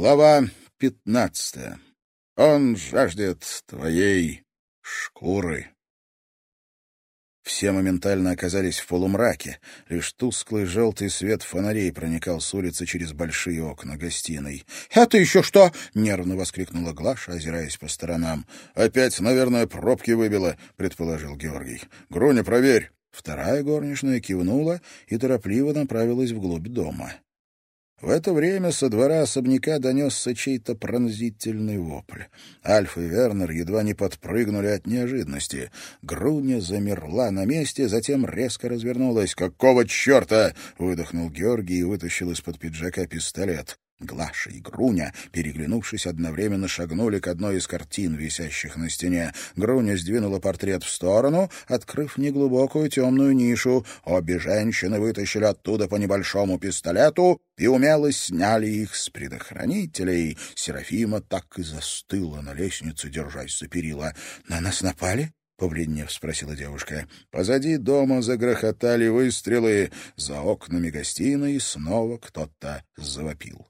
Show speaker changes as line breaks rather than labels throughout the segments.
Глава пятнадцатая. Он жаждет твоей шкуры. Все моментально оказались в полумраке. Лишь тусклый желтый свет фонарей проникал с улицы через большие окна гостиной. «Это еще что?» — нервно воскликнула Глаша, озираясь по сторонам. «Опять, наверное, пробки выбило», — предположил Георгий. «Груня, проверь». Вторая горничная кивнула и торопливо направилась вглубь дома. В это время со двора особняка донесся чей-то пронзительный вопль. Альф и Вернер едва не подпрыгнули от неожиданности. Груня замерла на месте, затем резко развернулась. «Какого черта?» — выдохнул Георгий и вытащил из-под пиджака пистолет. Глаша и Груня, переглянувшись, одновременно шагнули к одной из картин, висящих на стене. Груня сдвинула портрет в сторону, открыв неглубокую темную нишу. Обе женщины вытащили оттуда по небольшому пистолету и умело сняли их с предохранителей. Серафима так и застыла на лестнице, держась за перила. «На нас напали?» — побледнев спросила девушка. Позади дома загрохотали выстрелы. За окнами гостиной снова кто-то завопил.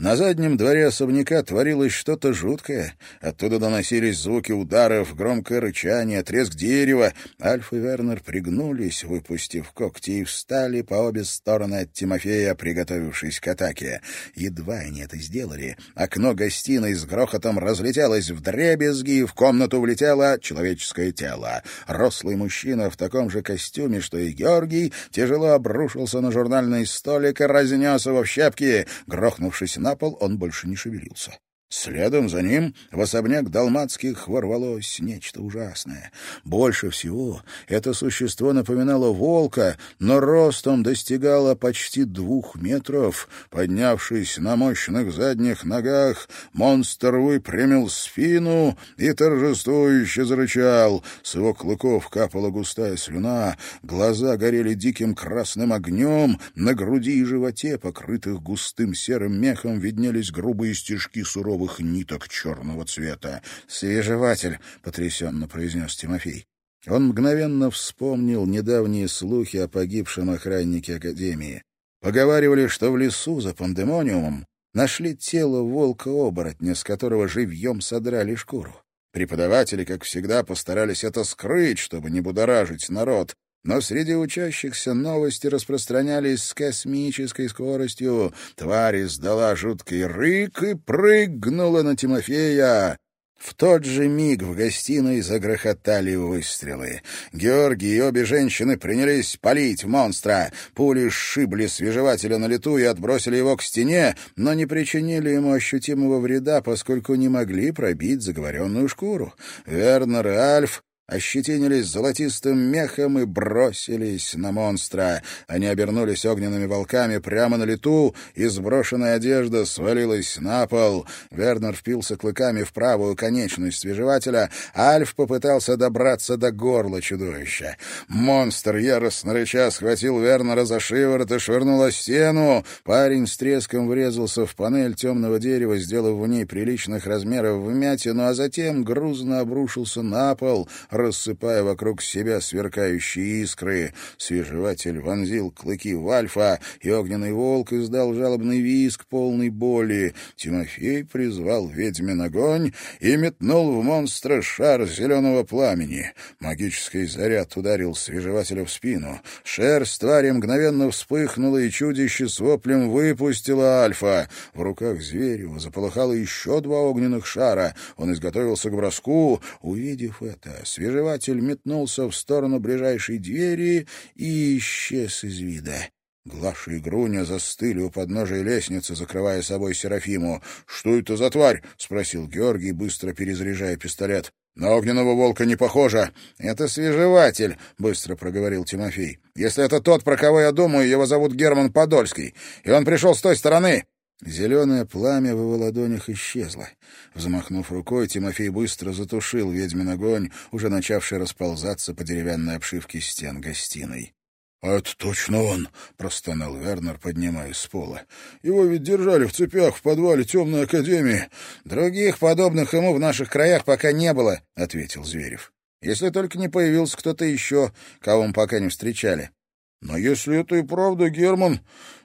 На заднем дворе особняка творилось что-то жуткое. Оттуда доносились звуки ударов, громкое рычание, треск дерева. Альф и Вернер пригнулись, выпустив когти, и встали по обе стороны от Тимофея, приготовившись к атаке. Едва они это сделали. Окно гостиной с грохотом разлетелось в дребезги, и в комнату влетело человеческое тело. Рослый мужчина в таком же костюме, что и Георгий, тяжело обрушился на журнальный столик и разнес его в щепки, грохнувшись на на пол, он больше не шевелился. Следом за ним в особняк Далматских ворвалось нечто ужасное. Больше всего это существо напоминало волка, но ростом достигало почти двух метров. Поднявшись на мощных задних ногах, монстр выпрямил спину и торжествующе зарычал. С его клыков капала густая слюна, глаза горели диким красным огнем, на груди и животе, покрытых густым серым мехом, виднелись грубые стежки суровых багровых ниток черного цвета. «Свежеватель!» — потрясенно произнес Тимофей. Он мгновенно вспомнил недавние слухи о погибшем охраннике Академии. Поговаривали, что в лесу за пандемониумом нашли тело волка-оборотня, с которого живьем содрали шкуру. Преподаватели, как всегда, постарались это скрыть, чтобы не будоражить народ, но среди учащихся новости распространялись с космической скоростью. Тварь издала жуткий рык и прыгнула на Тимофея. В тот же миг в гостиной загрохотали выстрелы. Георгий и обе женщины принялись палить монстра. Пули сшибли свежевателя на лету и отбросили его к стене, но не причинили ему ощутимого вреда, поскольку не могли пробить заговоренную шкуру. Вернер и Альф ощетинились золотистым мехом и бросились на монстра. Они обернулись огненными волками прямо на лету, и сброшенная одежда свалилась на пол. Вернер впился клыками в правую конечность свежевателя, Альф попытался добраться до горла чудовища. Монстр, яростно рыча, схватил Вернера за шиворот и швырнул о стену. Парень с треском врезался в панель темного дерева, сделав в ней приличных размеров вмятину, а затем грузно обрушился на пол, рассыпая вокруг себя сверкающие искры. Свежеватель вонзил клыки в альфа, и огненный волк издал жалобный визг полный боли. Тимофей призвал ведьмин огонь и метнул в монстра шар зеленого пламени. Магический заряд ударил свежевателя в спину. Шерсть твари мгновенно вспыхнула, и чудище с воплем выпустило альфа. В руках зверя заполыхало еще два огненных шара. Он изготовился к броску. Увидев это, свежеватель Свежеватель метнулся в сторону ближайшей двери и исчез из вида. Глаша и Груня застыли у подножия лестницы, закрывая собой Серафиму. «Что это за тварь?» — спросил Георгий, быстро перезаряжая пистолет. «На огненного волка не похоже. Это свежеватель», — быстро проговорил Тимофей. «Если это тот, про кого я думаю, его зовут Герман Подольский, и он пришел с той стороны. Зеленое пламя в его ладонях исчезло. Взмахнув рукой, Тимофей быстро затушил ведьмин огонь, уже начавший расползаться по деревянной обшивке стен гостиной. — это точно он! — простонал Вернер, поднимаясь с пола. — Его ведь держали в цепях в подвале темной академии. — Других подобных ему в наших краях пока не было, — ответил Зверев. — Если только не появился кто-то еще, кого мы пока не встречали. — Но если это и правда Герман,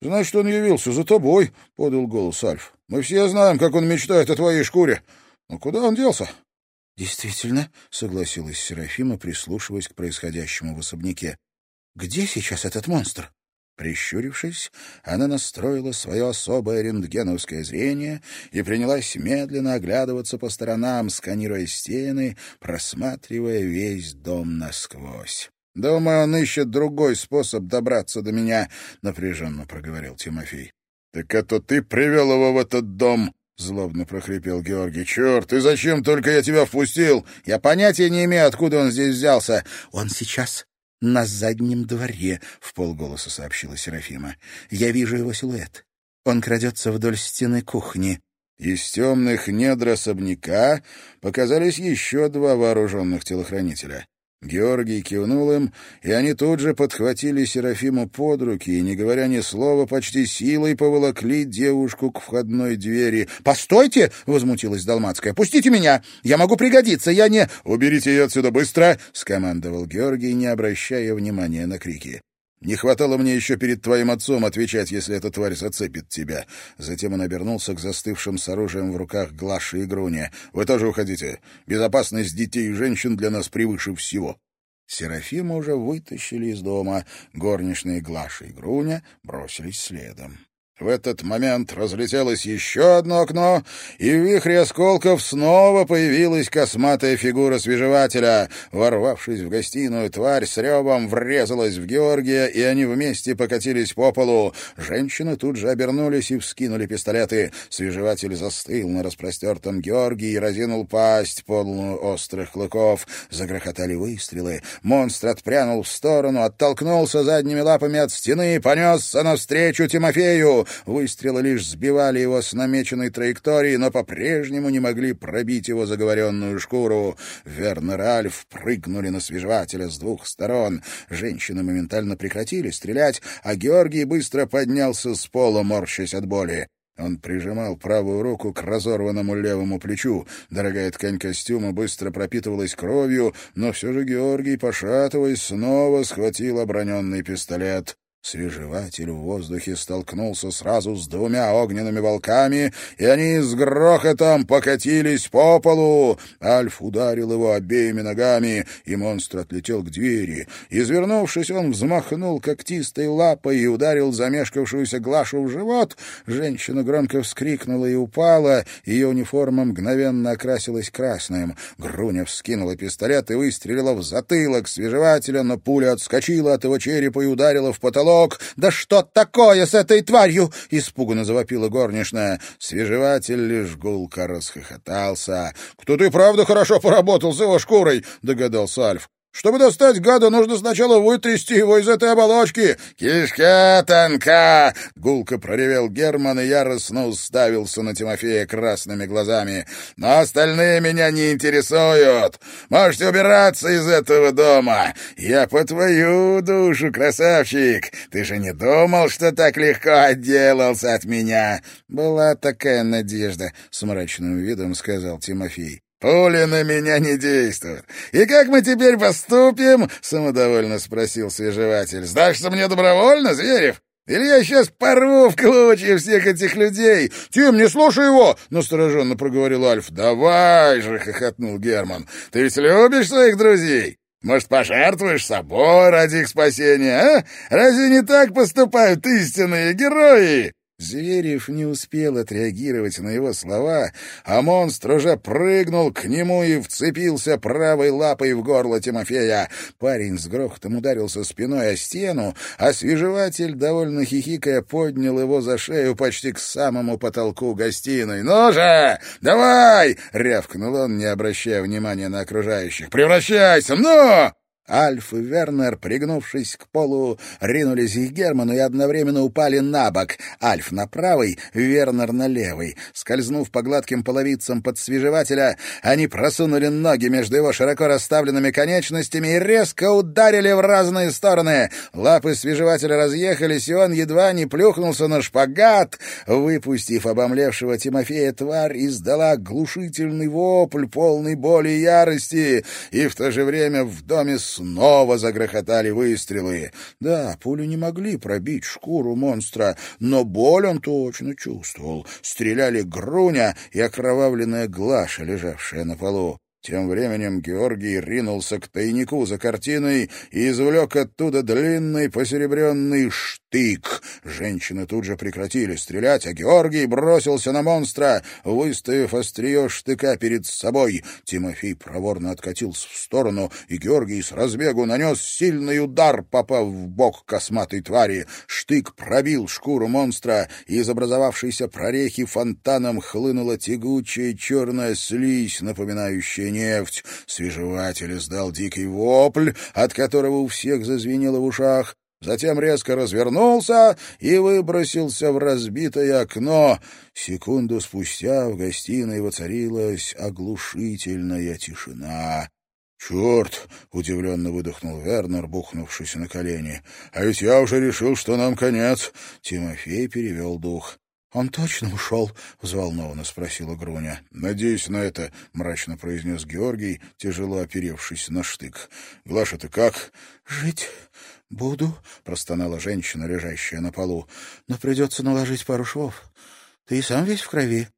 Значит, он явился за тобой, — подал голос Альф. Мы все знаем, как он мечтает о твоей шкуре. Но куда он делся? — Действительно, — согласилась Серафима, прислушиваясь к происходящему в особняке. — Где сейчас этот монстр? Прищурившись, она настроила свое особое рентгеновское зрение и принялась медленно оглядываться по сторонам, сканируя стены, просматривая весь дом насквозь. «Думаю, он ищет другой способ добраться до меня», — напряженно проговорил Тимофей. «Так это ты привел его в этот дом?» — злобно прохрипел Георгий. «Черт, и зачем только я тебя впустил? Я понятия не имею, откуда он здесь взялся. Он сейчас на заднем дворе», — в полголоса сообщила Серафима. «Я вижу его силуэт. Он крадется вдоль стены кухни». Из темных недр особняка показались еще два вооруженных телохранителя. Георгий кивнул им, и они тут же подхватили Серафиму под руки и, не говоря ни слова, почти силой поволокли девушку к входной двери. «Постойте!» — возмутилась Долмацкая. «Пустите меня! Я могу пригодиться! Я не...» «Уберите ее отсюда быстро!» — скомандовал Георгий, не обращая внимания на крики. Не хватало мне еще перед твоим отцом отвечать, если эта тварь зацепит тебя. Затем он обернулся к застывшим с оружием в руках Глаше и Груне. Вы тоже уходите. Безопасность детей и женщин для нас превыше всего. Серафима уже вытащили из дома. Горничные Глаша и Груня бросились следом. В этот момент разлетелось еще одно окно, и в вихре осколков снова появилась косматая фигура свежевателя. Ворвавшись в гостиную, тварь с ревом врезалась в Георгия, и они вместе покатились по полу. Женщины тут же обернулись и вскинули пистолеты. Свежеватель застыл на распростертом Георгии и разинул пасть, полную острых клыков. Загрохотали выстрелы. Монстр отпрянул в сторону, оттолкнулся задними лапами от стены и понесся навстречу Тимофею. Выстрелы лишь сбивали его с намеченной траектории, но по-прежнему не могли пробить его заговоренную шкуру. Вернер и Альф прыгнули на свежевателя с двух сторон. Женщины моментально прекратили стрелять, а Георгий быстро поднялся с пола, морщась от боли. Он прижимал правую руку к разорванному левому плечу. Дорогая ткань костюма быстро пропитывалась кровью, но все же Георгий, пошатываясь, снова схватил оброненный пистолет. Свежеватель в воздухе столкнулся сразу с двумя огненными волками, и они с грохотом покатились по полу. Альф ударил его обеими ногами, и монстр отлетел к двери. Извернувшись, он взмахнул когтистой лапой и ударил замешкавшуюся Глашу в живот. Женщина громко вскрикнула и упала, ее униформа мгновенно окрасилась красным. Груня вскинула пистолет и выстрелила в затылок свежевателя, но пуля отскочила от его черепа и ударила в потолок потолок. «Да что такое с этой тварью?» — испуганно завопила горничная. Свежеватель лишь гулко расхохотался. «Кто ты правда хорошо поработал с его шкурой?» — догадался Альф. Чтобы достать гада, нужно сначала вытрясти его из этой оболочки. Кишка тонка! Гулко проревел Герман и яростно уставился на Тимофея красными глазами. Но остальные меня не интересуют. Можете убираться из этого дома. Я по твою душу, красавчик. Ты же не думал, что так легко отделался от меня? Была такая надежда, с мрачным видом сказал Тимофей. «Пули на меня не действуют. И как мы теперь поступим?» — самодовольно спросил свежеватель. «Сдашься мне добровольно, Зверев? Или я сейчас порву в клочья всех этих людей?» «Тим, не слушай его!» — настороженно проговорил Альф. «Давай же!» — хохотнул Герман. «Ты ведь любишь своих друзей?» Может, пожертвуешь собой ради их спасения, а? Разве не так поступают истинные герои?» Зверев не успел отреагировать на его слова, а монстр уже прыгнул к нему и вцепился правой лапой в горло Тимофея. Парень с грохотом ударился спиной о стену, а свежеватель, довольно хихикая, поднял его за шею почти к самому потолку гостиной. «Ну же, давай!» — рявкнул он, не обращая внимания на окружающих. «Превращайся! Ну!» Альф и Вернер, пригнувшись к полу, ринулись к Герману и одновременно упали на бок. Альф на правый, Вернер на левый. Скользнув по гладким половицам подсвежевателя, они просунули ноги между его широко расставленными конечностями и резко ударили в разные стороны. Лапы свежевателя разъехались, и он едва не плюхнулся на шпагат. Выпустив обомлевшего Тимофея, тварь издала глушительный вопль, полный боли и ярости, и в то же время в доме с снова загрохотали выстрелы. Да, пули не могли пробить шкуру монстра, но боль он точно чувствовал. Стреляли Груня и окровавленная Глаша, лежавшая на полу. Тем временем Георгий ринулся к тайнику за картиной и извлек оттуда длинный посеребренный штык. Женщины тут же прекратили стрелять, а Георгий бросился на монстра, выставив острие штыка перед собой. Тимофей проворно откатился в сторону, и Георгий с разбегу нанес сильный удар, попав в бок косматой твари. Штык пробил шкуру монстра, и из образовавшейся прорехи фонтаном хлынула тягучая черная слизь, напоминающая нефть. Свежеватель издал дикий вопль, от которого у всех зазвенело в ушах. Затем резко развернулся и выбросился в разбитое окно. Секунду спустя в гостиной воцарилась оглушительная тишина. «Черт!» — удивленно выдохнул Вернер, бухнувшись на колени. «А ведь я уже решил, что нам конец!» Тимофей перевел дух. «Он точно ушел?» — взволнованно спросила Груня. «Надеюсь на это», — мрачно произнес Георгий, тяжело оперевшись на штык. «Глаша, ты как?» «Жить буду», — простонала женщина, лежащая на полу. «Но придется наложить пару швов. Ты и сам весь в крови».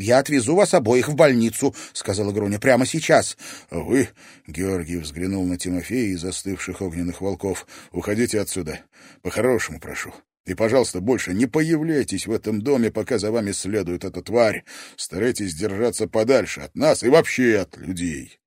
«Я отвезу вас обоих в больницу», — сказала Груня, — «прямо сейчас». «Вы...» — Георгий взглянул на Тимофея и застывших огненных волков. «Уходите отсюда. По-хорошему прошу. И, пожалуйста, больше не появляйтесь в этом доме, пока за вами следует эта тварь. Старайтесь держаться подальше от нас и вообще от людей.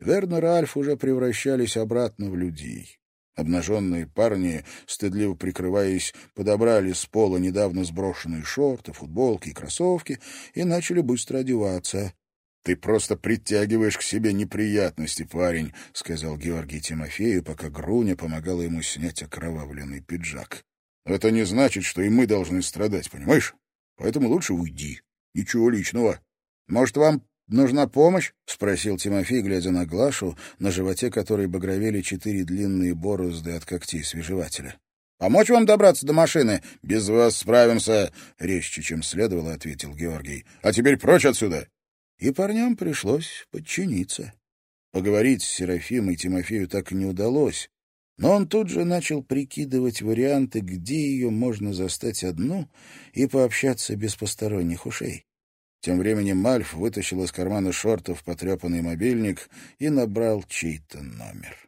Вернер и Альф уже превращались обратно в людей. Обнаженные парни, стыдливо прикрываясь, подобрали с пола недавно сброшенные шорты, футболки и кроссовки и начали быстро одеваться. — Ты просто притягиваешь к себе неприятности, парень, — сказал Георгий Тимофею, пока Груня помогала ему снять окровавленный пиджак. Это не значит, что и мы должны страдать, понимаешь? Поэтому лучше уйди. Ничего личного. Может, вам нужна помощь? — спросил Тимофей, глядя на Глашу, на животе которой багровели четыре длинные борозды от когтей свежевателя. — Помочь вам добраться до машины? — Без вас справимся, — резче, чем следовало, — ответил Георгий. — А теперь прочь отсюда! И парням пришлось подчиниться. Поговорить с Серафимой Тимофею так и не удалось, но он тут же начал прикидывать варианты, где ее можно застать одну и пообщаться без посторонних ушей. Тем временем Мальф вытащил из кармана шортов потрепанный мобильник и набрал чей-то номер.